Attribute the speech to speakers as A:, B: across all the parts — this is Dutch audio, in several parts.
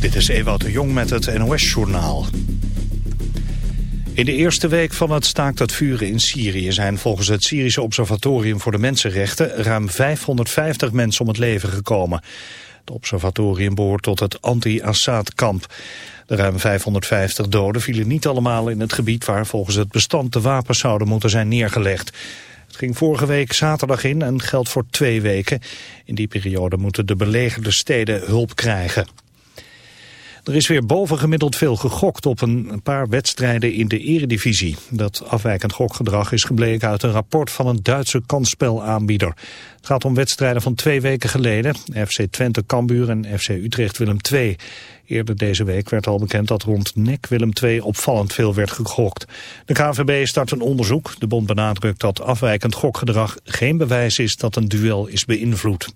A: Dit is Ewout de Jong met het NOS-journaal. In de eerste week van het staakt het vuren in Syrië zijn volgens het Syrische Observatorium voor de Mensenrechten ruim 550 mensen om het leven gekomen. Het observatorium behoort tot het anti-Assad-kamp. De ruim 550 doden vielen niet allemaal in het gebied waar volgens het bestand de wapens zouden moeten zijn neergelegd. Het ging vorige week zaterdag in en geldt voor twee weken. In die periode moeten de belegerde steden hulp krijgen. Er is weer bovengemiddeld veel gegokt op een paar wedstrijden in de eredivisie. Dat afwijkend gokgedrag is gebleken uit een rapport van een Duitse kansspelaanbieder. Het gaat om wedstrijden van twee weken geleden. FC Twente Cambuur en FC Utrecht Willem II. Eerder deze week werd al bekend dat rond NEC Willem II opvallend veel werd gegokt. De KVB start een onderzoek. De bond benadrukt dat afwijkend gokgedrag geen bewijs is dat een duel is beïnvloed.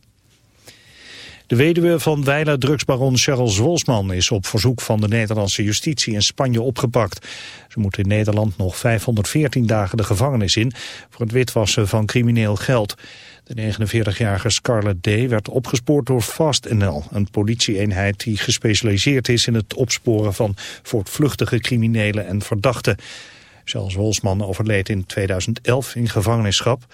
A: De weduwe van wijler drugsbaron Charles Wolsman is op verzoek van de Nederlandse justitie in Spanje opgepakt. Ze moet in Nederland nog 514 dagen de gevangenis in voor het witwassen van crimineel geld. De 49-jarige Scarlett D. werd opgespoord door FastNL, een politieeenheid die gespecialiseerd is in het opsporen van voortvluchtige criminelen en verdachten. Charles Wolsman overleed in 2011 in gevangenisschap.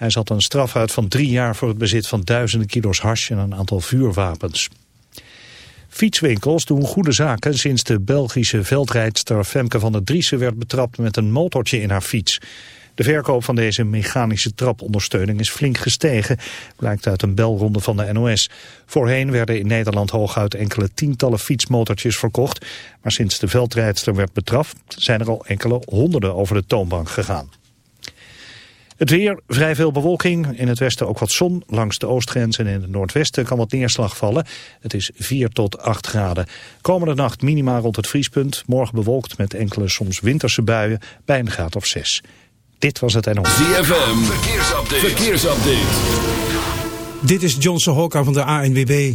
A: Hij zat een straf uit van drie jaar voor het bezit van duizenden kilo's hash en een aantal vuurwapens. Fietswinkels doen goede zaken sinds de Belgische veldrijdster Femke van der Driessen werd betrapt met een motortje in haar fiets. De verkoop van deze mechanische trapondersteuning is flink gestegen, blijkt uit een belronde van de NOS. Voorheen werden in Nederland hooguit enkele tientallen fietsmotortjes verkocht, maar sinds de veldrijdster werd betrapt zijn er al enkele honderden over de toonbank gegaan. Het weer, vrij veel bewolking. In het westen ook wat zon. Langs de oostgrens en in het noordwesten kan wat neerslag vallen. Het is 4 tot 8 graden. Komende nacht minima rond het vriespunt. Morgen bewolkt met enkele soms winterse buien bij een graad of 6. Dit was het NOS.
B: ZFM, verkeersupdate. verkeersupdate.
C: Dit is Johnson Hokka van de ANWB.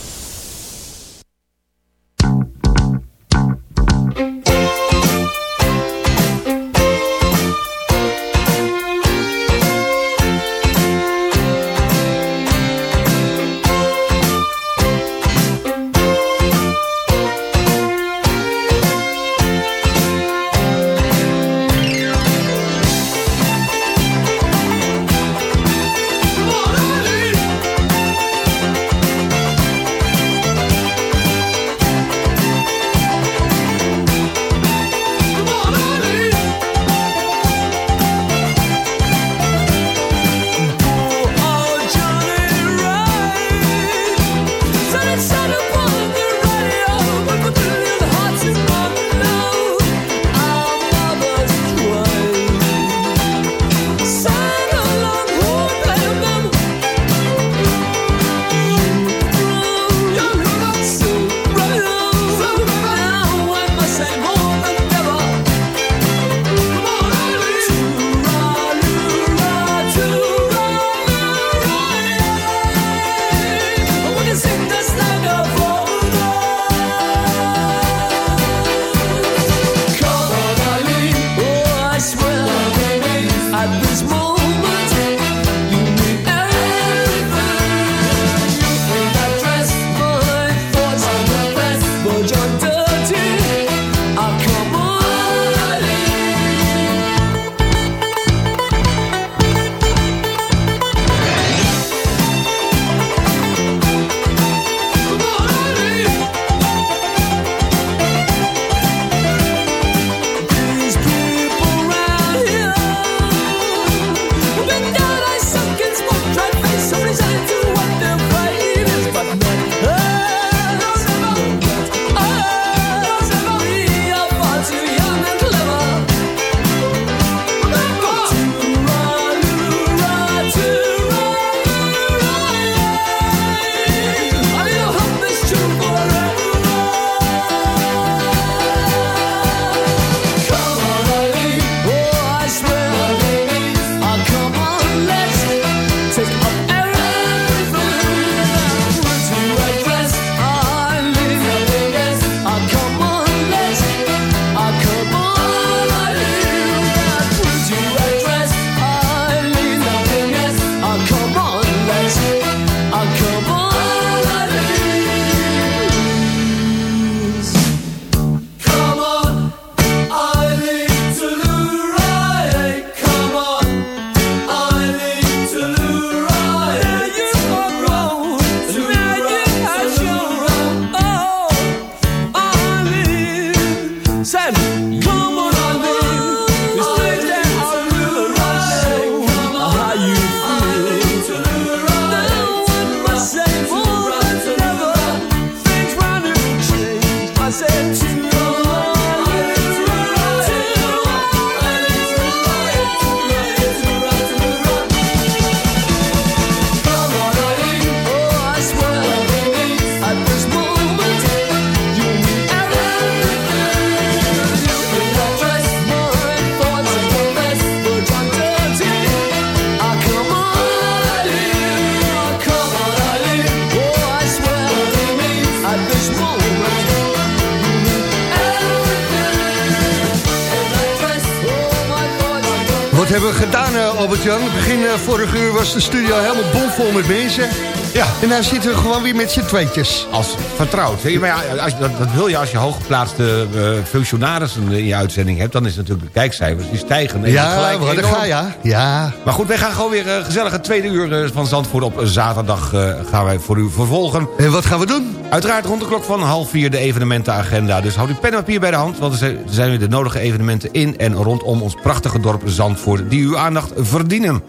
D: Vorige uur was de studio helemaal bomvol met mensen. Ja. En daar zitten we gewoon weer met z'n tweetjes.
E: Als vertrouwd. Maar ja, als, dat, dat, wil je als je hooggeplaatste uh, functionarissen in je uitzending hebt... dan is natuurlijk de kijkcijfers die stijgen.
D: En ja, we gaan, ja. ja.
E: Maar goed, wij gaan gewoon weer uh, gezellig het tweede uur uh, van Zandvoort op zaterdag gaan wij voor u vervolgen.
D: En wat gaan we doen?
E: Uiteraard rond de klok van half vier de evenementenagenda. Dus houd uw pen en papier bij de hand, want er zijn weer de nodige evenementen in... en rondom ons prachtige dorp Zandvoort die uw aandacht verdienen.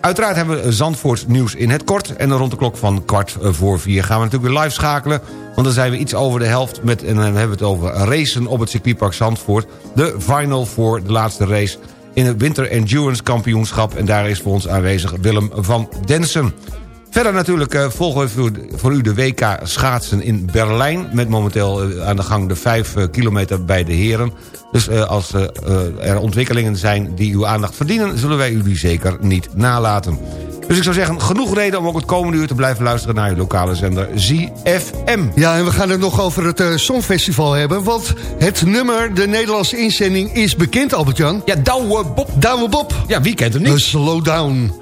E: Uiteraard hebben we Zandvoort nieuws in het kort. En rond de klok van kwart voor vier gaan we natuurlijk weer live schakelen. Want dan zijn we iets over de helft met... en dan hebben we het over racen op het circuitpark Zandvoort. De final voor de laatste race in het Winter Endurance Kampioenschap. En daar is voor ons aanwezig Willem van Densen. Verder natuurlijk uh, volgen we voor, voor, u de WK schaatsen in Berlijn... met momenteel uh, aan de gang de 5 uh, eh, kilometer bij de heren. Dus als er ontwikkelingen zijn die uw aandacht verdienen... zullen wij u die zeker niet nalaten. Dus ik zou zeggen, genoeg reden om ook het komende uur te blijven luisteren... naar uw lokale zender ZFM.
D: Ja, en we gaan het nog over het Songfestival hebben... want het nummer, de Nederlandse inzending, is bekend, Albert-Jan.
E: Ja, Douwe Bob.
D: Douwe Bob.
E: Ja, wie kent hem niet?
D: Slow Down.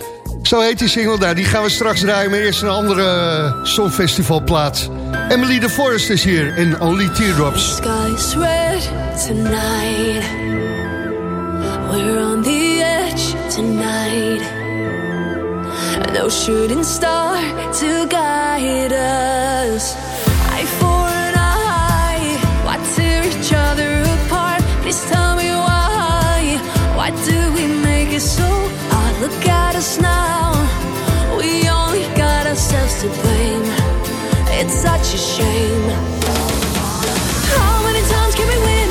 D: Zo heet die single daar. Die gaan we straks draaien. Maar eerst een andere songfestivalplaat. Emily the Forest is hier in Only Teardrops.
F: Sky's red tonight. We're on the edge tonight. No shooting star to guide us. I for an eye. Why tear each other apart? Please tell me Us now. to blame. It's such a shame. How many times can we win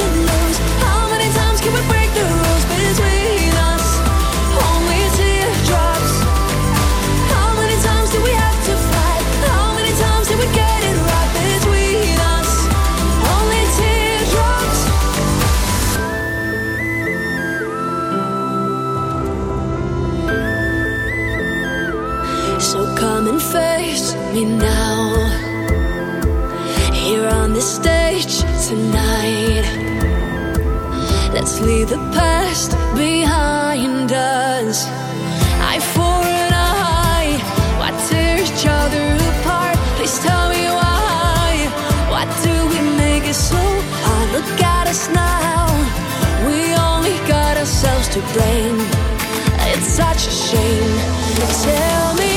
F: Leave the past behind us. I for and I, why tear each other apart? Please tell me why. Why do we make it so hard? Look at us now. We only got ourselves to blame. It's such a shame. Tell me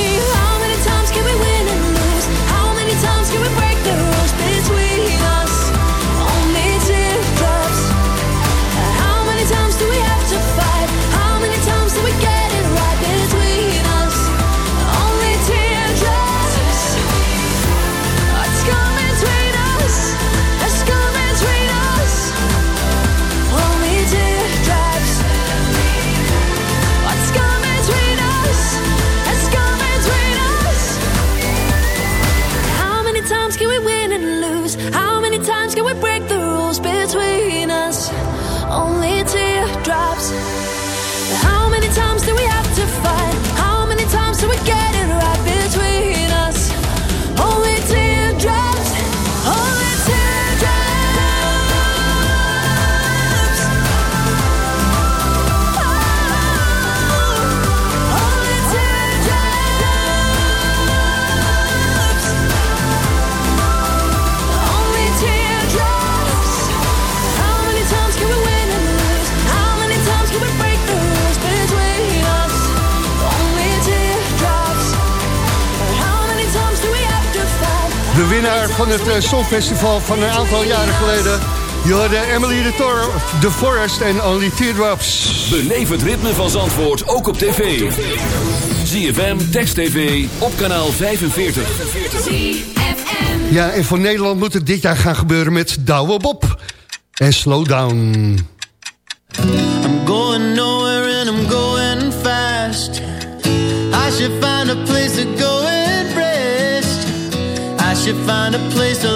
D: het eh, Songfestival van een aantal jaren geleden. Je hoorde Emily de, Tor, de Forest en Only Teardrops.
B: Beleef het ritme van Zandvoort ook op tv. ZFM, Text TV, op kanaal 45.
D: Ja, en voor Nederland moet het dit jaar gaan gebeuren met Douwe Bob. En Slow
G: Should find a place to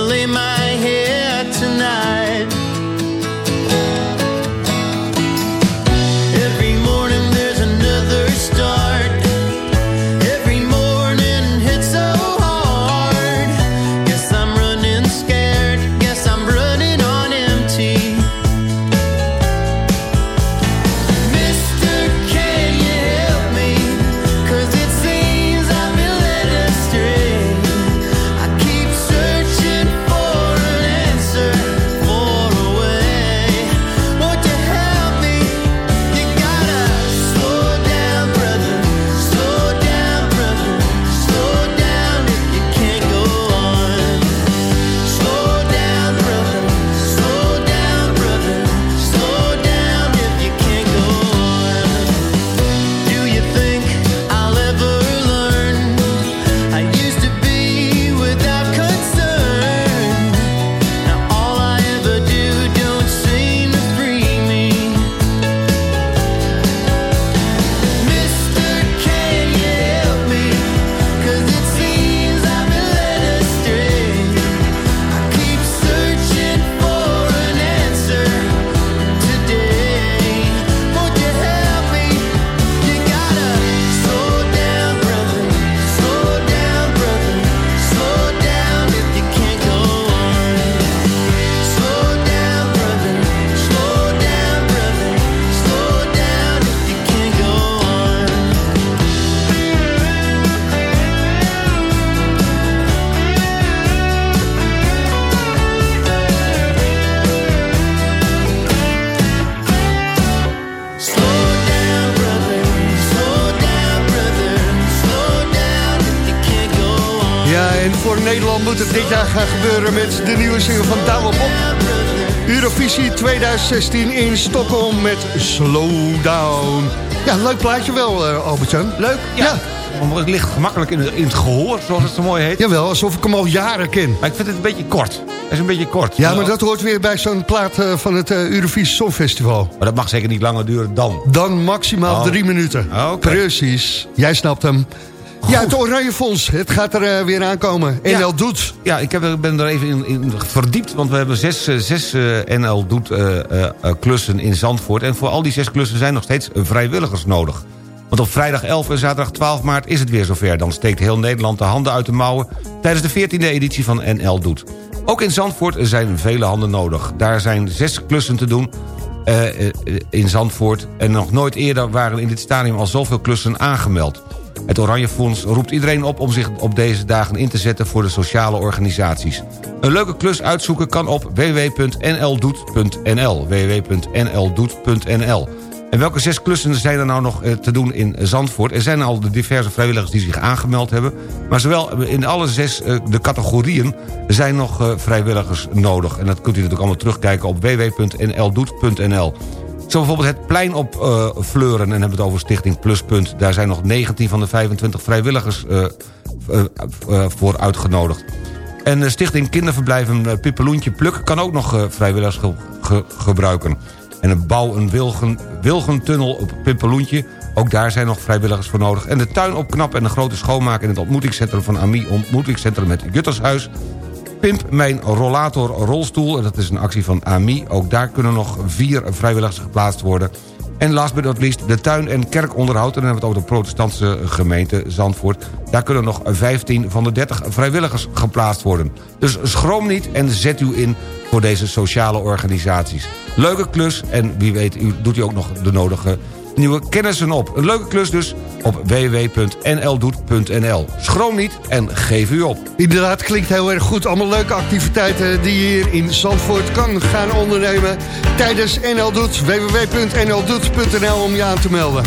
D: met de nieuwe single van Douwe Bob. Eurovisie 2016 in Stockholm met Slow Down. Ja, leuk plaatje wel, Albert-Jan.
E: Leuk? Ja. Maar Het ligt gemakkelijk in, in het gehoor, zoals het zo mooi heet.
D: Jawel, alsof ik hem al jaren ken.
E: Maar ik vind het een beetje kort. Het is een beetje kort.
D: Ja, maar dat hoort weer bij zo'n plaat eh, van het eh, Eurovisie Songfestival.
E: Maar dat mag zeker niet langer duren dan.
D: Dan maximaal
E: Oh.
D: drie minuten.
E: Ah.
D: Precies. Jij snapt hem. Ja, het Oranje Fonds. Het gaat er eh, weer aankomen.
E: Ja.
D: NL doet.
E: Ja, ik heb, ben er even in, in verdiept, want we hebben zes, eh, zes eh, NL doet klussen in Zandvoort. En voor al die zes klussen zijn nog steeds vrijwilligers nodig. Want op vrijdag 11 en zaterdag 12 maart is het weer zover. Dan steekt heel Nederland de handen uit de mouwen... tijdens de 14e editie van NL Doet. Ook in Zandvoort zijn vele handen nodig. Daar zijn zes klussen te doen. in Zandvoort. En nog nooit eerder waren in dit stadium al zoveel klussen aangemeld. Het Oranje Fonds roept iedereen op om zich op deze dagen in te zetten voor de sociale organisaties. Een leuke klus uitzoeken kan op www.nldoet.nl www.nldoet.nl En welke zes klussen zijn er nou nog eh, te doen in Zandvoort? Er zijn al de diverse vrijwilligers die zich aangemeld hebben... maar zowel in alle zes eh, de categorieën zijn nog eh, vrijwilligers nodig. En dat kunt u natuurlijk allemaal terugkijken op www.nldoet.nl zo bijvoorbeeld het plein op eh, Fleuren, en hebben we het over Stichting Pluspunt. Daar zijn nog 19 van de 25 vrijwilligers eh, eh, voor uitgenodigd. En de Stichting Kinderverblijven Pippeloentje Pluk... kan ook nog vrijwilligers ge- ge- gebruiken. En een bouw een wilgen, wilgentunnel op Pippeloentje... ook daar zijn nog vrijwilligers voor nodig. En de tuin opknappen en de grote schoonmaak... in het ontmoetingscentrum van AMI... ontmoetingscentrum met Juttershuis... Pimp mijn rollator rolstoel. Dat is een actie van AMI. Ook daar kunnen nog vier vrijwilligers geplaatst worden. En last but not least de tuin- en kerkonderhoud. En dan hebben we het over de protestantse gemeente Zandvoort. Daar kunnen nog 15 van de 30 vrijwilligers geplaatst worden. Dus schroom niet en zet u in voor deze sociale organisaties. Leuke klus en wie weet u, doet u ook nog de nodige nieuwe kennissen op. Een leuke klus dus op www.nldoet.nl. Schroom niet en geef u op.
H: Inderdaad, klinkt heel erg goed. Allemaal leuke activiteiten die je hier in Zandvoort kan gaan ondernemen. Tijdens NL Doet, www.nldoet.nl om je aan te melden.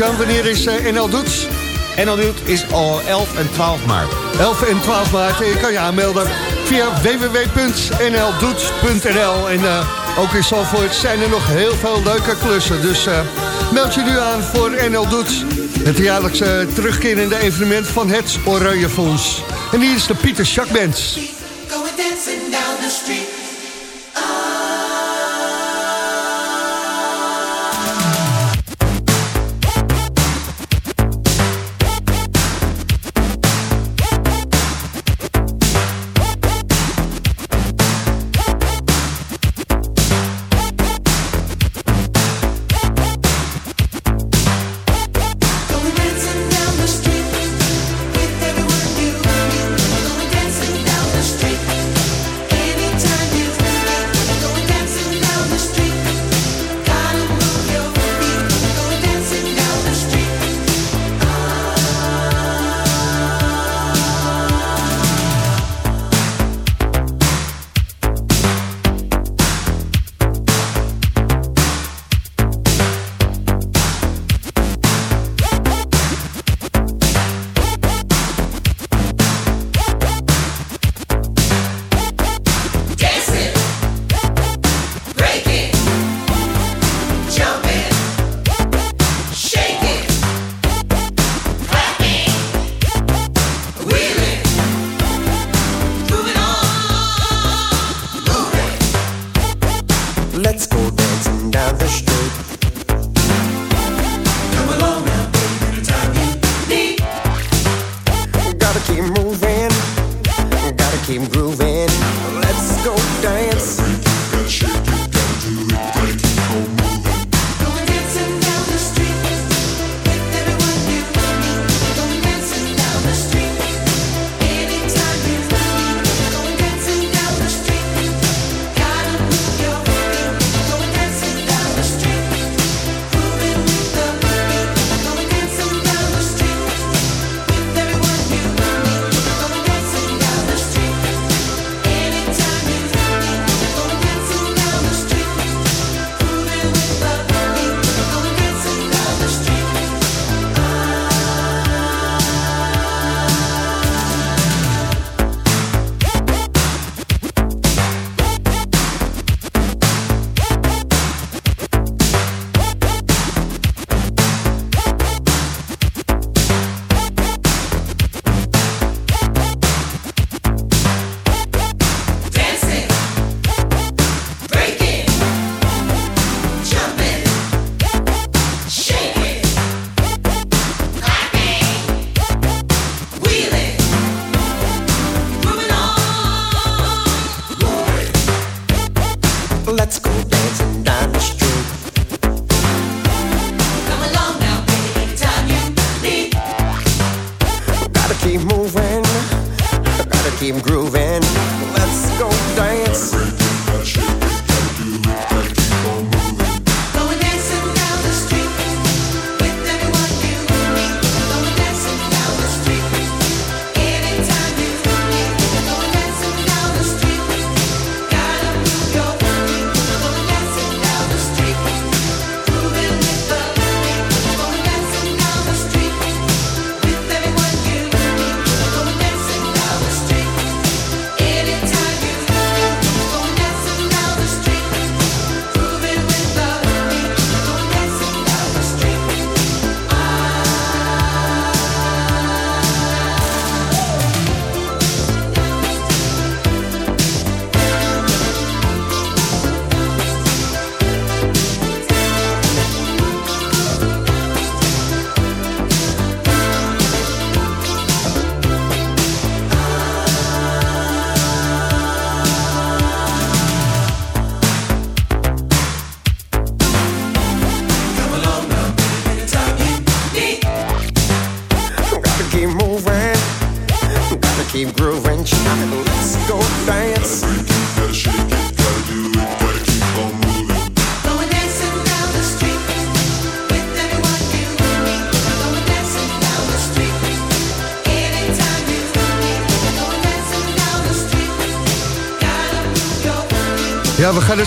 H: Albert-Jan, wanneer is eh, NL Doets?
E: NL Doets is al 11 en 12 maart.
H: 11 en 12 maart, eh, je kan je aanmelden
D: via www.nldoets.nl. En uh, ook in Zalvoort zijn er nog heel veel leuke klussen. Dus meld je nu aan voor NL Doets. Het jaarlijkse terugkerende evenement van het Oranje Fonds. En hier is de Pieter Schakbens.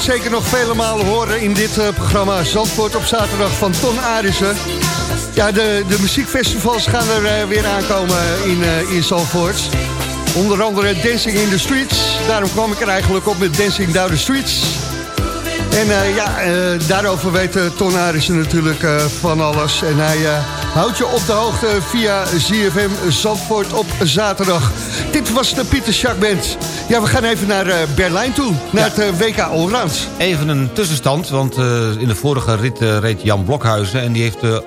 D: zeker nog vele malen horen in dit eh, programma Zandvoort op zaterdag van Ton Arissen. Ja, de, de muziekfestivals gaan er eh, weer aankomen in, eh, in Zandvoort.
I: Onder andere Dancing in the Streets. Daarom kwam ik er eigenlijk op met Dancing Down the Streets. En ja, daarover weet Ton Arissen natuurlijk van alles. En hij houdt je op de hoogte via ZFM Zandvoort op zaterdag. Dit was de Pieter Jacques ja, we gaan even naar eh, Berlijn toe. Naar het eh, WK Allround.
E: Even een tussenstand, want eh, in de vorige rit reed Jan Blokhuizen... en die heeft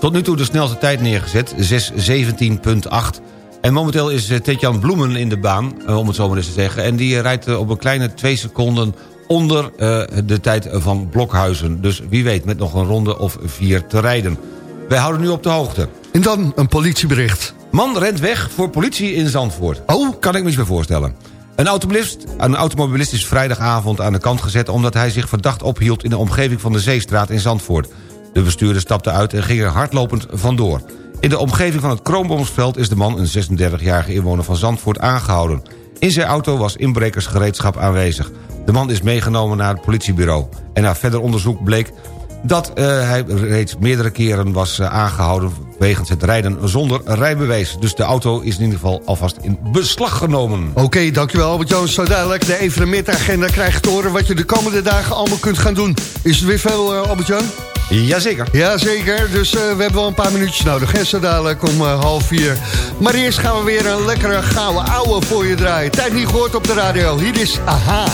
E: tot nu toe de snelste tijd neergezet, 6.17.8. En momenteel is Tetjan Bloemen in de baan, om het zo maar eens te zeggen... en die rijdt op een kleine twee seconden onder de tijd van Blokhuizen. Dus wie weet, met nog een ronde of vier te rijden. Wij houden nu op de hoogte.
I: En dan een politiebericht.
E: Man rent weg voor politie in Zandvoort.
I: Oh?
E: Kan ik me bij voorstellen. Een automobilist, een automobilist is vrijdagavond aan de kant gezet... omdat hij zich verdacht ophield in de omgeving van de Zeestraat in Zandvoort. De bestuurder stapte uit en ging er hardlopend vandoor. In de omgeving van het Kroonboomsveld is de man... een 36-jarige inwoner van Zandvoort aangehouden. In zijn auto was inbrekersgereedschap aanwezig. De man is meegenomen naar het politiebureau. En na verder onderzoek bleek dat eh, hij reeds meerdere keren was eh, aangehouden... wegens het rijden zonder rijbewijs. Dus de auto is in ieder geval alvast in beslag genomen.
I: Oké, dankjewel Albert-Jan. Zo dadelijk de evenementagenda krijg je te horen... wat je de komende dagen allemaal kunt gaan doen. Is het weer veel, eh, Albert-Jan?
E: Jazeker.
I: Jazeker, dus we hebben wel een paar minuutjes nodig. Hè? Zo dadelijk om half vier. Maar eerst gaan we weer een lekkere gouden ouwe voor je draaien. Tijd niet gehoord op de radio. Hier is Aha.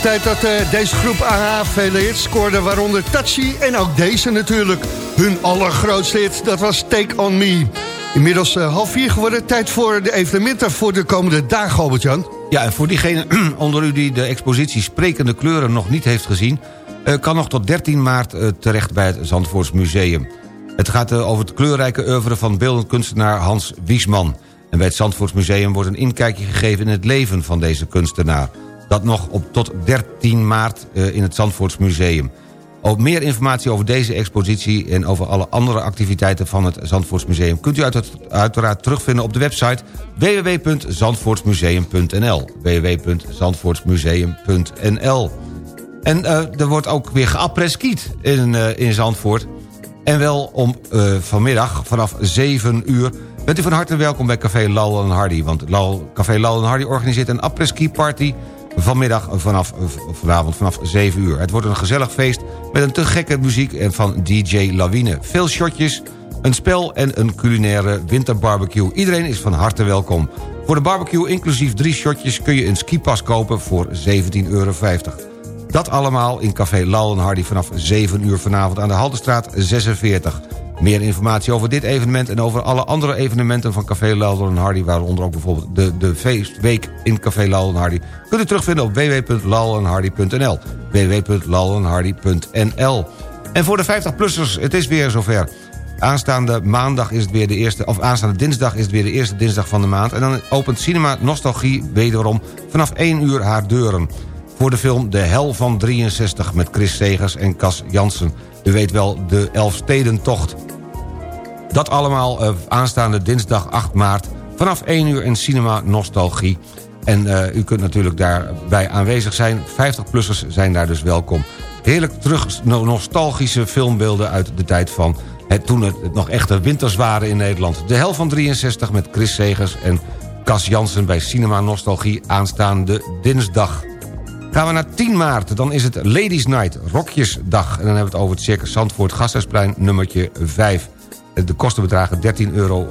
I: Tijd dat eh, deze groep AH vele hits scoorde, waaronder Tachi en ook deze natuurlijk. Hun allergrootste hit, dat was Take On Me. Inmiddels eh, half vier geworden, tijd voor de evenementen voor de komende dagen, Albert-Jan.
E: Ja, en voor diegene onder u die de expositie Sprekende Kleuren nog niet heeft gezien... eh, kan nog tot 13 maart terecht bij het Zandvoorts Museum. Het gaat over het kleurrijke oeuvre van beeldend kunstenaar Hans Wiesman. En bij het Zandvoorts Museum wordt een inkijkje gegeven in het leven van deze kunstenaar. Dat nog op tot 13 maart eh, in het Zandvoorts Museum. Ook meer informatie over deze expositie en over alle andere activiteiten van het Zandvoortsmuseum... kunt u uit- uiteraard terugvinden op de website www.zandvoortsmuseum.nl www.zandvoortsmuseum.nl En eh, er wordt ook weer geappreskiet in, eh, in Zandvoort. En wel om vanmiddag vanaf 7 uur... bent u van harte welkom bij Café Lal en Hardy. Want Lal, Café Lal en Hardy organiseert een apres-ski party... vanmiddag vanaf, vanavond vanaf 7 uur. Het wordt een gezellig feest met een te gekke muziek van DJ Lawine. Veel shotjes, een spel en een culinaire winterbarbecue. Iedereen is van harte welkom. Voor de barbecue inclusief drie shotjes kun je een skipas kopen voor 17,50 euro. Dat allemaal in Café en Hardy vanaf 7 uur vanavond aan de Haltestraat 46. Meer informatie over dit evenement en over alle andere evenementen van Café Lal en Hardy... waaronder ook bijvoorbeeld de, de feestweek in Café Lal en Hardy... kunt u terugvinden op www.lalenhardy.nl www.lalenhardy.nl En voor de 50-plussers, het is weer zover... Aanstaande maandag is het weer de eerste, of aanstaande dinsdag is het weer de eerste dinsdag van de maand. En dan opent Cinema Nostalgie wederom vanaf 1 uur haar deuren. Voor de film De Hel van 63 met Chris Segers en Cas Jansen. U weet wel, de Elfstedentocht. Dat allemaal eh, aanstaande dinsdag 8 maart vanaf 1 uur in Cinema Nostalgie. En eh, u kunt natuurlijk daarbij aanwezig zijn. 50-plussers zijn daar dus welkom. Heerlijk terug no- nostalgische filmbeelden uit de tijd van... Toen het, het nog echte winters waren in Nederland. De hel van 63 met Chris Segers en Cas Jansen bij Cinema Nostalgie aanstaande dinsdag. Gaan we naar 10 maart, dan is het Ladies Night, Rokjesdag. En dan hebben we het over het Circus Zandvoort Gasthuisplein nummertje 5. De kosten bedragen 13,50 euro.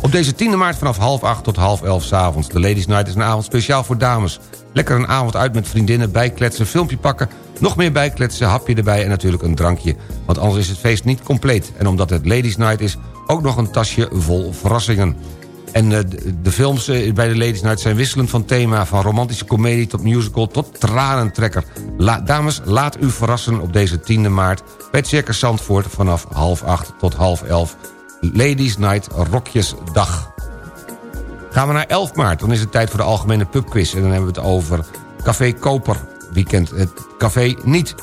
E: Op deze 10 maart vanaf half 8 tot half 11 s avonds. De Ladies Night is een avond speciaal voor dames. Lekker een avond uit met vriendinnen, bijkletsen, filmpje pakken... nog meer bijkletsen, hapje erbij en natuurlijk een drankje. Want anders is het feest niet compleet. En omdat het Ladies Night is, ook nog een tasje vol verrassingen. En eh, de, films eh, bij de Ladies Night zijn wisselend van thema... van romantische komedie tot musical tot tranentrekker. La- dames, laat u verrassen op deze 10e maart... bij Circus Zandvoort vanaf half 8 tot half 11. Ladies Night Rokjesdag. Gaan we naar 11 maart, dan is het tijd voor de algemene pubquiz... en dan hebben we het over Café Koper. Wie kent het café niet?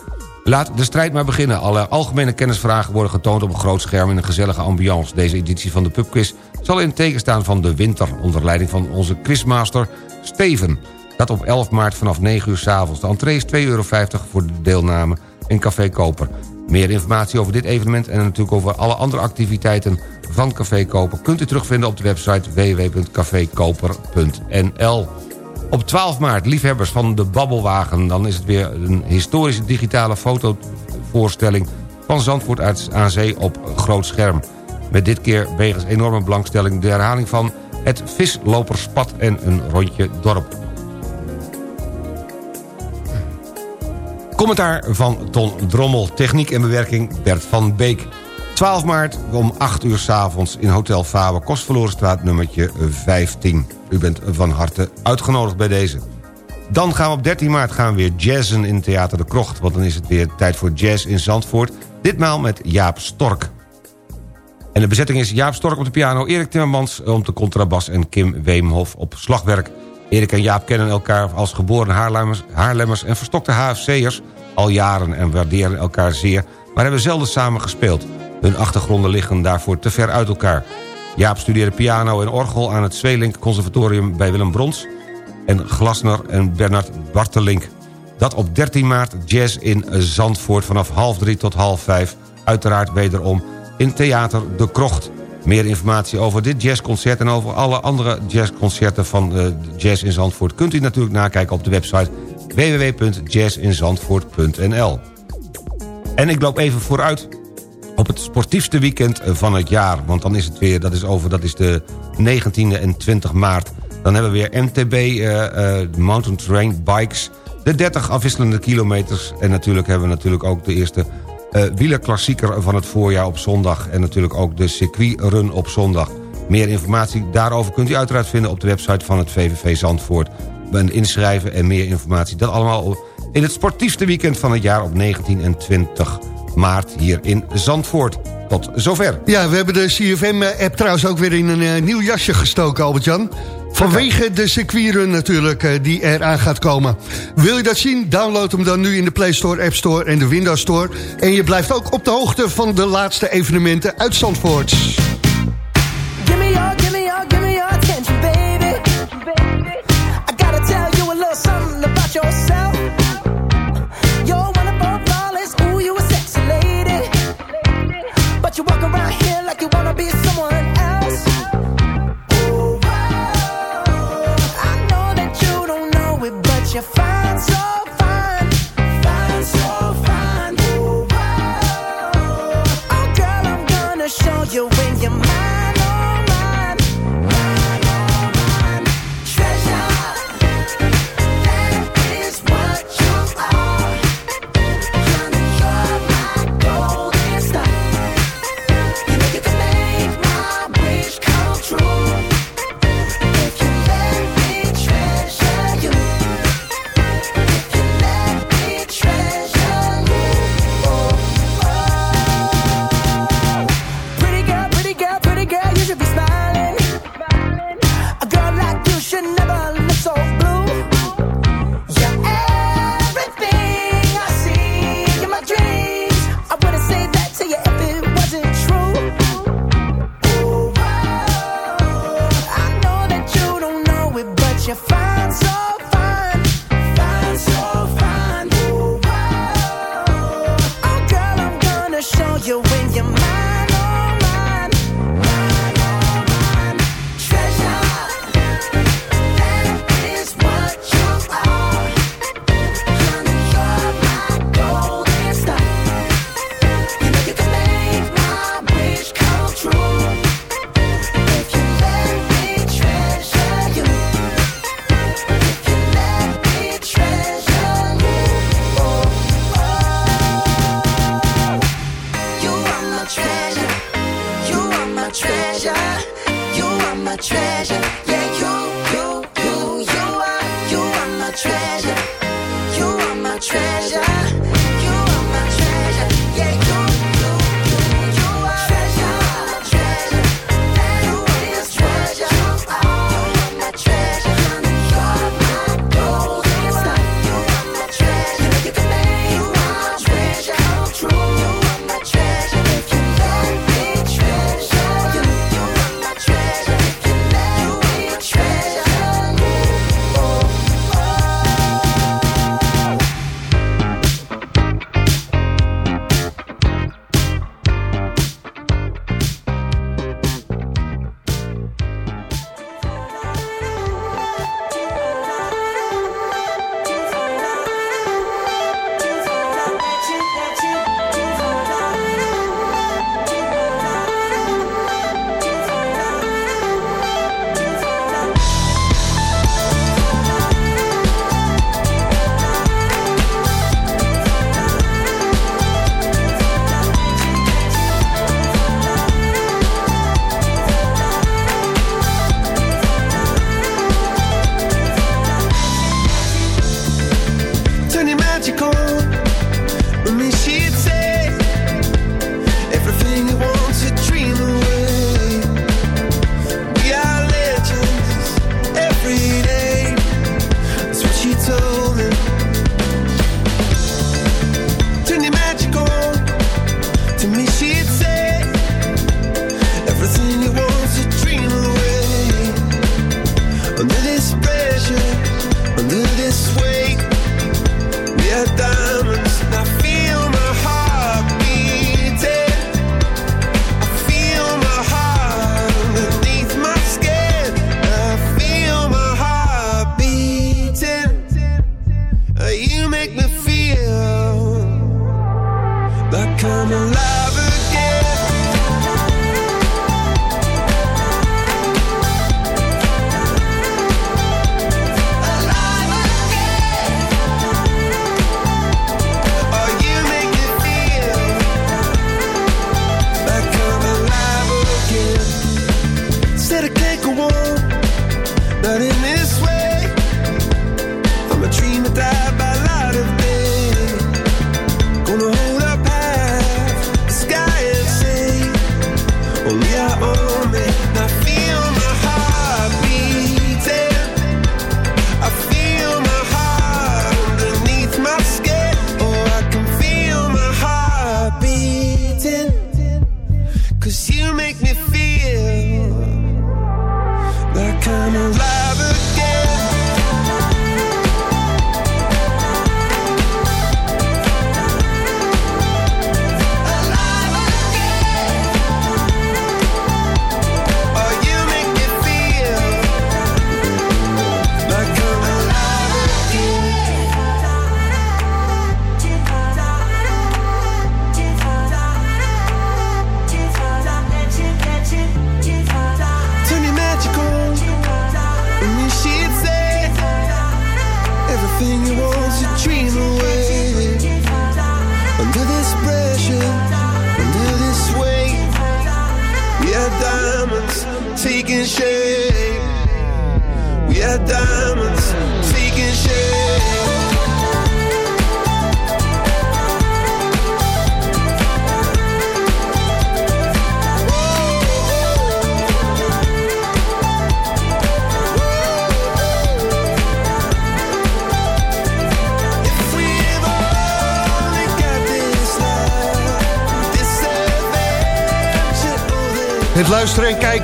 E: Laat de strijd maar beginnen. Alle algemene kennisvragen worden getoond op een groot scherm... in een gezellige ambiance. Deze editie van de pubquiz zal in teken staan van de winter... onder leiding van onze quizmaster Steven. Dat op 11 maart vanaf 9 uur s avonds. De entree is 2,50 euro voor de deelname in Café Koper. Meer informatie over dit evenement en natuurlijk over alle andere activiteiten van Café Koper... kunt u terugvinden op de website www.cafekoper.nl. Op 12 maart, liefhebbers van de Babbelwagen... dan is het weer een historische digitale fotovoorstelling... van Zandvoort aan zee op groot scherm. Met dit keer wegens enorme belangstelling de herhaling van... het visloperspad en een rondje dorp. Commentaar van Ton Drommel. Techniek en bewerking Bert van Beek. 12 maart om 8 uur s avonds in Hotel Faber... Kostverlorenstraat nummertje 15. U bent van harte uitgenodigd bij deze. Dan gaan we op 13 maart gaan we weer jazzen in Theater de Krocht... want dan is het weer tijd voor jazz in Zandvoort. Ditmaal met Jaap Stork. En de bezetting is Jaap Stork op de piano... Erik Timmermans op de contrabas en Kim Weemhof op slagwerk. Erik en Jaap kennen elkaar als geboren Haarlemmers, Haarlemmers en verstokte HFC'ers al jaren... en waarderen elkaar zeer, maar hebben zelden samen gespeeld. Hun achtergronden liggen daarvoor te ver uit elkaar. Jaap studeerde piano en orgel aan het Zweelink Conservatorium bij Willem Brons... en Glasner en Bernard Bartelink. Dat op 13 maart jazz in Zandvoort vanaf half drie tot half vijf. Uiteraard wederom in Theater De Krocht. Meer informatie over dit jazzconcert en over alle andere jazzconcerten van eh, Jazz in Zandvoort... kunt u natuurlijk nakijken op de website www.jazzinzandvoort.nl. En ik loop even vooruit op het sportiefste weekend van het jaar. Want dan is het weer, dat is over, dat is de 19e en 20 maart. Dan hebben we weer MTB eh, eh, Mountain Train Bikes. De 30 afwisselende kilometers. En natuurlijk hebben we natuurlijk ook de eerste eh, wielerklassieker van het voorjaar op zondag. En natuurlijk ook de circuitrun op zondag. Meer informatie daarover kunt u uiteraard vinden op de website van het VVV Zandvoort. Een inschrijven en meer informatie. Dat allemaal in het sportiefste weekend van het jaar op 19 en 20 maart hier in Zandvoort. Tot zover.
J: Ja, we hebben de CFM-app trouwens ook weer in een eh, nieuw jasje gestoken, Albert-Jan. Vanwege de circuitrun natuurlijk eh, die eraan gaat komen. Wil je dat zien? Download hem dan nu in de Play Store, App Store en de Windows Store. En je blijft ook op de hoogte van de laatste evenementen uit Zandvoort.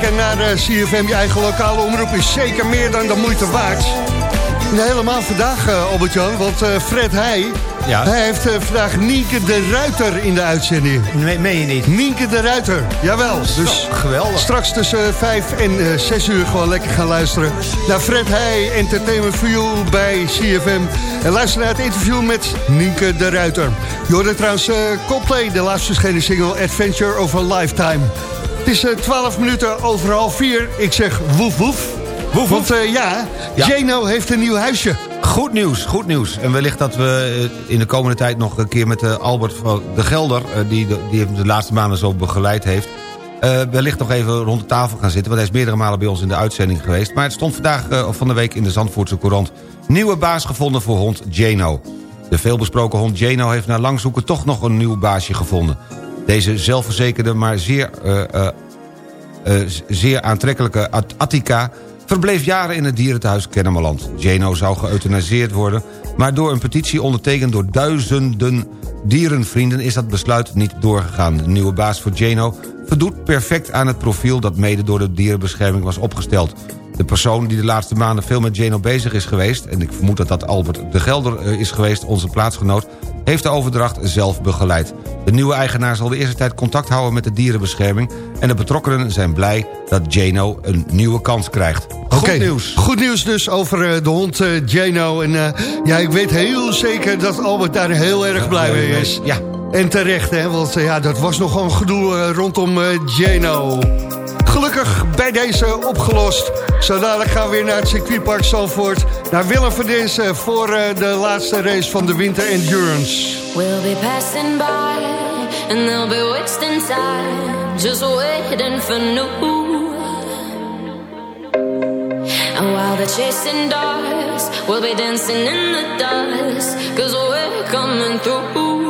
D: Kijken naar eh, CFM, je eigen lokale omroep, is zeker meer dan de moeite waard. En helemaal vandaag, eh, Albert-Jan, want eh, Fred Heij,
E: Ja.
D: hij heeft vandaag Nienke de Ruiter in de uitzending.
E: Me- meen je niet?
D: Nienke de Ruiter, jawel. Dus
E: geweldig.
D: straks tussen 5 en eh 6 uur gewoon lekker gaan luisteren naar Fred Heij, Entertainment for You bij CFM. En luister naar het interview met Nienke de Ruiter. Je hoorde trouwens Coldplay, de laatst verschenen single Adventure of a Lifetime. Het is eh, 12 minuten over half 4. Ik zeg woef woef.
E: Woef.
D: Want eh, ja,
E: Ja.
D: Jano heeft een nieuw huisje.
E: Goed nieuws, goed nieuws. En wellicht dat we eh, in de komende tijd nog een keer met eh, Albert van de Gelder... eh, die, de, die hem de laatste maanden zo begeleid heeft... eh, wellicht nog even rond de tafel gaan zitten... want hij is meerdere malen bij ons in de uitzending geweest. Maar het stond vandaag eh, of van de week in de Zandvoortse Courant... nieuwe baas gevonden voor hond Jano. De veelbesproken hond Jano heeft na lang zoeken toch nog een nieuw baasje gevonden. Deze zelfverzekerde, maar zeer, eh, eh, eh, zeer aantrekkelijke At- Attica... verbleef jaren in het dierenthuis Kennemerland. Jano zou geëuthanaseerd worden... maar door een petitie ondertekend door duizenden dierenvrienden... is dat besluit niet doorgegaan. De nieuwe baas voor Jano voldoet perfect aan het profiel... dat mede door de dierenbescherming was opgesteld. De persoon die de laatste maanden veel met Jano bezig is geweest... en ik vermoed dat dat Albert de Gelder is geweest, onze plaatsgenoot... heeft de overdracht zelf begeleid. De nieuwe eigenaar zal de eerste tijd contact houden met de dierenbescherming... en de betrokkenen zijn blij dat Jano een nieuwe kans krijgt. Goed nieuws.
D: Goed nieuws dus over eh, de hond eh, Jano. En eh, ja, ik weet heel zeker dat Albert daar heel erg blij mee is.
E: Ja.
D: En terecht, hè, want ja, dat was nogal een gedoe rondom Jano. Gelukkig bij deze opgelost. Zo dadelijk gaan we weer naar het circuitpark Zandvoort. Naar Willem van Dinsen voor eh, de laatste race van de Winter Endurance.
K: We'll be passing by, and they'll be wasting time, just waiting for new. And while they're chasing dogs, we'll be dancing in the dust, cause we're coming through.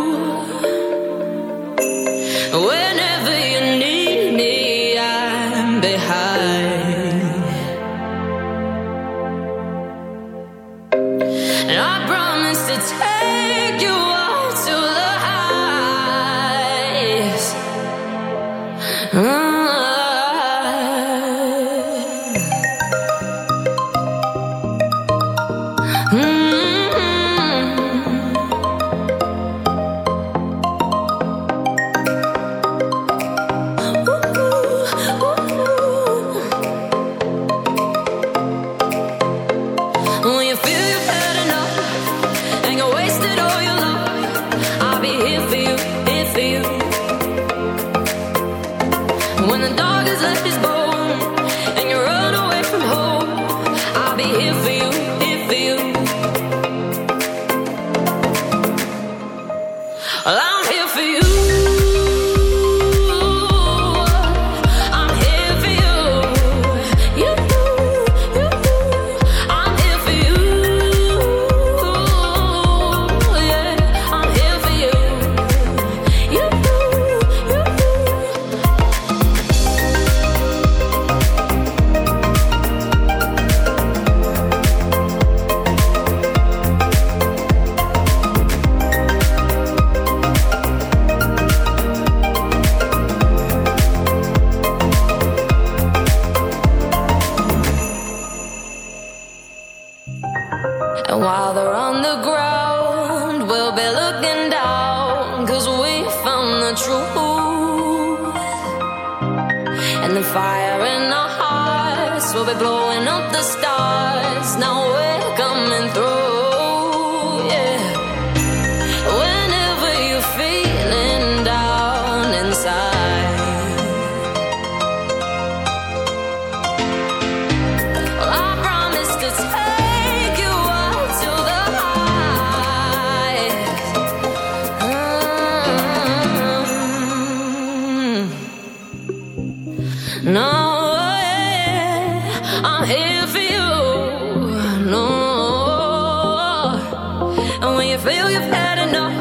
K: Had enough.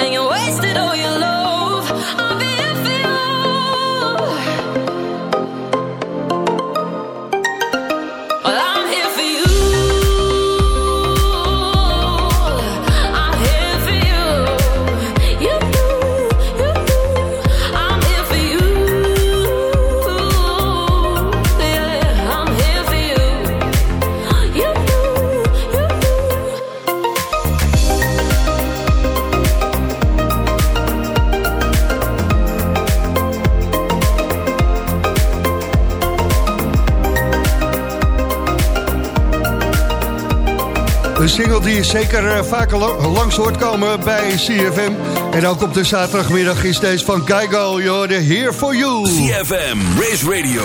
K: And you wasted all your love,
D: single die je zeker eh, vaker la- langs hoort komen bij CFM. En ook op de zaterdagmiddag is deze van Geigo. You're here for you.
B: CFM, Race Radio,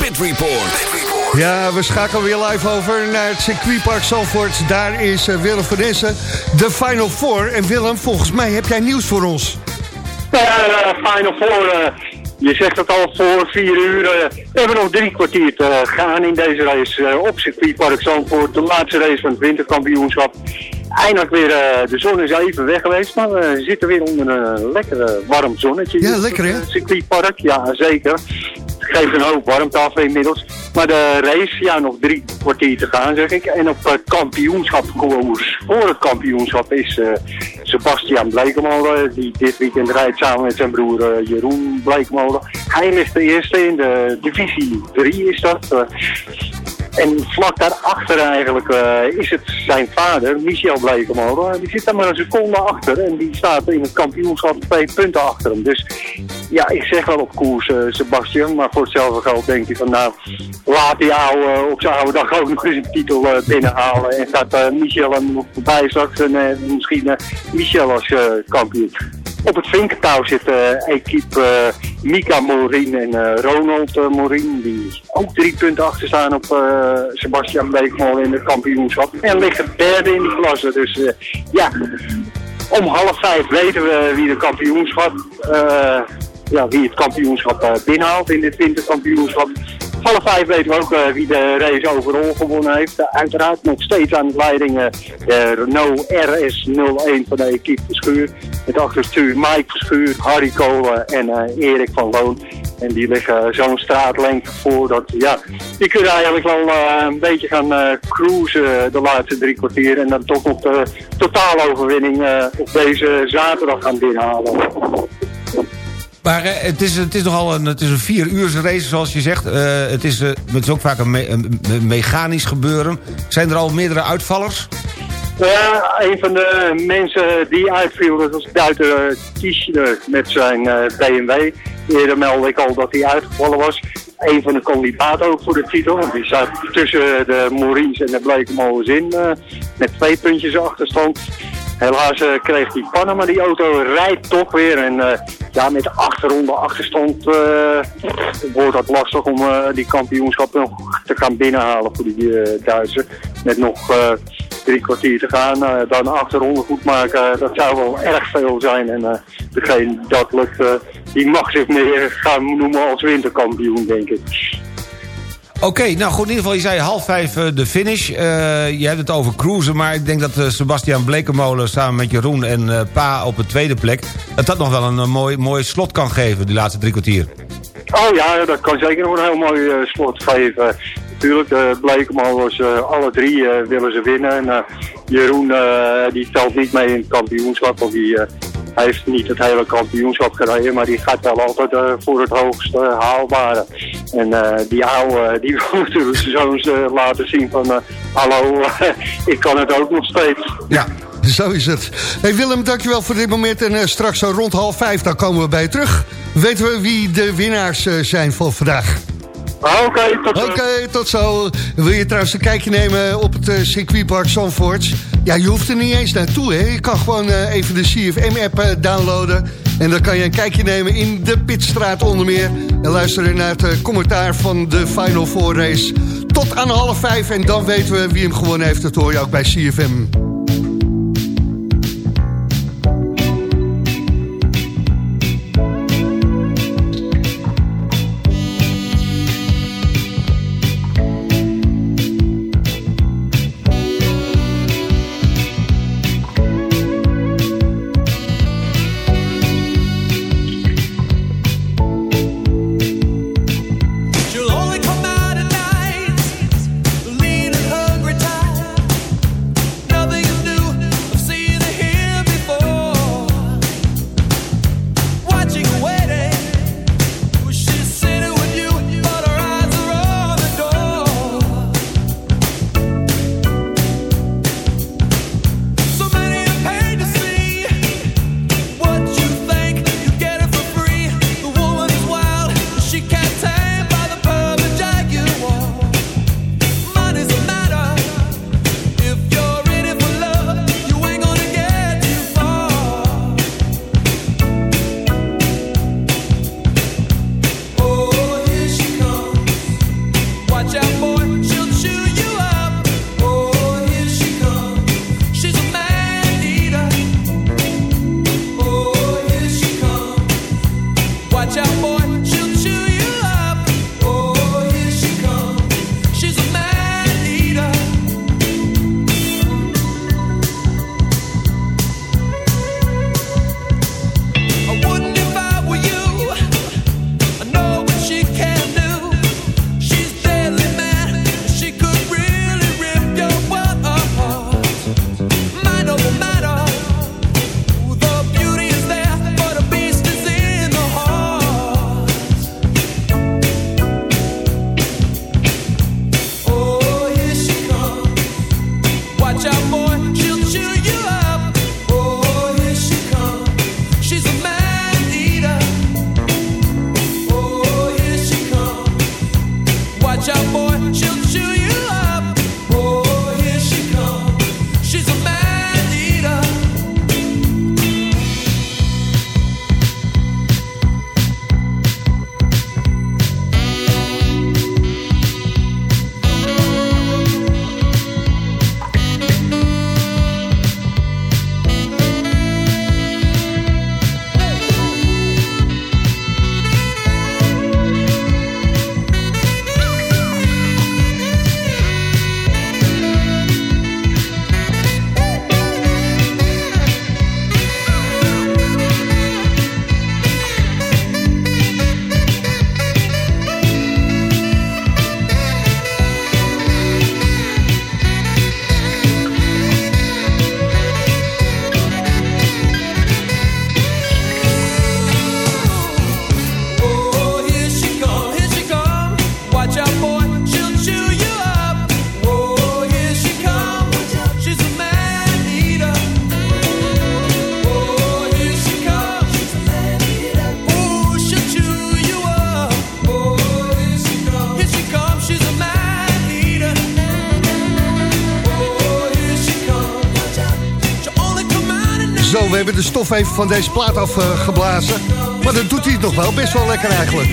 B: Pit Report.
D: Ja, we schakelen weer live over naar het circuitpark Zalvoort. Daar is eh, Willem van Essen, de Final Four. En Willem, volgens mij heb jij nieuws voor ons.
L: Ja, eh, Final Four. Je zegt het al voor vier uur. eh, we hebben nog drie kwartier te gaan in deze race eh, op circuitpark Zandvoort. De laatste race van het winterkampioenschap. Eindelijk weer, eh, de zon is even weg geweest, maar we zitten weer onder een lekker warm zonnetje.
D: Ja, lekker,
L: het,
D: hè?
L: eh, circuitpark, ja zeker. Het geeft een hoop warmte af inmiddels. Maar de race, ja, nog drie kwartier te gaan, zeg ik. En op het kampioenschapkoers voor het kampioenschap is Sebastian Blekemolen, die dit weekend rijdt samen met zijn broer eh, Jeroen Blekemolen. Hij ligt de eerste in de divisie 3 is dat. En vlak daarachter eigenlijk eh, is het zijn vader, Michel Blekemolen. Die zit daar maar een seconde achter en die staat in het kampioenschap twee punten achter hem. Dus ja, ik zeg wel op koers eh, Sebastian, maar voor hetzelfde geld denkt hij van nou, laat die ouwe op zijn oude dag ook nog eens een titel eh, binnenhalen. En gaat Michel hem nog voorbij straks en misschien Michel als kampioen. Op het vinkertouw zit equipe Mika Morin en eh, Ronald eh, Morin, die ook drie punten achter staan op eh, Sebastian Beekman in het kampioenschap. En liggen derde in die klasse, dus ja, om half vijf weten we wie de kampioenschap, ja, wie het kampioenschap binnenhaalt in dit winterkampioenschap. Half vijf weten we ook eh, wie de race overal gewonnen heeft. Eh, uiteraard nog steeds aan de leiding eh, Renault RS01 van de equipe Verschuur. Met achterstuur Mike Verschuur, Harry Kolen en Erik van Loon. En die liggen zo'n straatlengte voor dat, ja, die kunnen eigenlijk wel een beetje gaan cruisen de laatste drie kwartier. En dan toch nog de totaaloverwinning eh op deze zaterdag gaan binnenhalen.
E: Maar eh, het, is, het is nogal een, het is een vier uur race, zoals je zegt. Eh, het, is, eh, het is ook vaak een, me- een me- mechanisch gebeuren. Zijn er al meerdere uitvallers?
L: Ja, een van de mensen die uitviel, dat was Duiter Tischner met zijn BMW. Eerder meldde ik al dat hij uitgevallen was. Een van de kandidaten ook voor de titel. Want die zat tussen de Mauriens en de Blekemolens in. eh, met twee puntjes achterstand. Helaas eh, kreeg pannen, maar die auto rijdt toch weer. En eh, ja, met acht ronden achterstand eh, wordt dat lastig om die kampioenschap nog te gaan binnenhalen voor die Duitsers. Met nog drie kwartier te gaan, dan acht ronden goed maken, dat zou wel erg veel zijn. En degene dat lukt, die mag zich meer gaan noemen als winterkampioen, denk ik.
E: Oké, nou goed, in ieder geval, je zei half vijf eh, de finish. Eh, je hebt het over cruisen, maar ik denk dat eh, Sebastian Blekemolen... samen met Jeroen en Pa op de tweede plek... dat dat nog wel een, mooi, mooi slot kan geven, die laatste drie kwartier.
L: Oh ja, dat kan zeker nog een heel mooi slot geven. Natuurlijk, was eh, alle drie willen ze winnen. En, Jeroen die telt niet mee in het kampioenschap, want die eh, heeft niet het hele kampioenschap gereden, maar die gaat wel altijd eh, voor het hoogste haalbare. En eh, die oude, die wil natuurlijk eh, laten zien van, eh, hallo, ik kan het ook nog steeds.
D: Ja, zo is het. Hey Willem, dankjewel voor dit moment. En eh, straks zo rond half vijf, dan komen we bij je terug. Weten we wie de winnaars eh, zijn voor vandaag.
L: Oké, tot zo.
D: Oké, tot zo. Wil je trouwens een kijkje nemen op het eh, circuitpark Zandvoort? Ja, je hoeft er niet eens naartoe, hè. Je kan gewoon eh, even de CFM-app eh, downloaden. En dan kan je een kijkje nemen in de Pitstraat onder meer. En luisteren naar het eh, commentaar van de Final Four race. Tot aan half vijf en dan weten we wie hem gewonnen heeft. Dat hoor je ook bij CFM.
F: Stof even van deze plaat afgeblazen. Maar dat doet hij het nog wel, best wel lekker eigenlijk.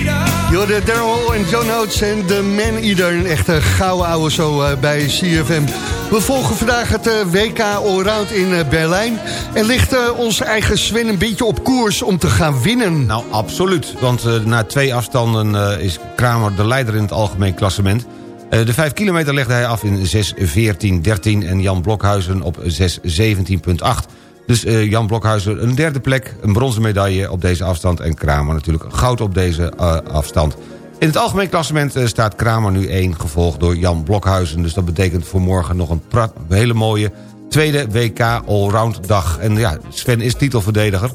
F: Je hoorde Daryl en John Oates en de Man Eater. Een echte gouden ouwe zo eh, bij CFM. We volgen vandaag het eh, WK Allround in eh, Berlijn. En ligt onze eigen Sven een beetje op koers om te gaan winnen.
E: Nou, absoluut. Want na twee afstanden is Kramer de leider in het algemeen klassement. De 5 kilometer legde hij af in 6.14.13 en Jan Blokhuizen op 6.17.8. Dus eh, Jan Blokhuizen een derde plek, een bronzen medaille op deze afstand... en Kramer natuurlijk goud op deze eh, afstand. In het algemeen klassement eh, staat Kramer nu 1, gevolgd door Jan Blokhuizen. Dus dat betekent voor morgen nog een hele mooie tweede WK Allround dag. En ja, Sven is titelverdediger.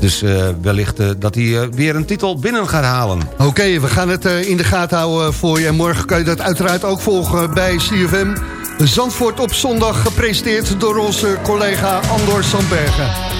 E: Dus wellicht dat hij weer een titel binnen gaat halen.
F: Oké, we gaan het in de gaten houden voor je. En morgen kan je dat uiteraard ook volgen bij CFM. Zandvoort op zondag gepresenteerd door onze collega Andor Sandbergen.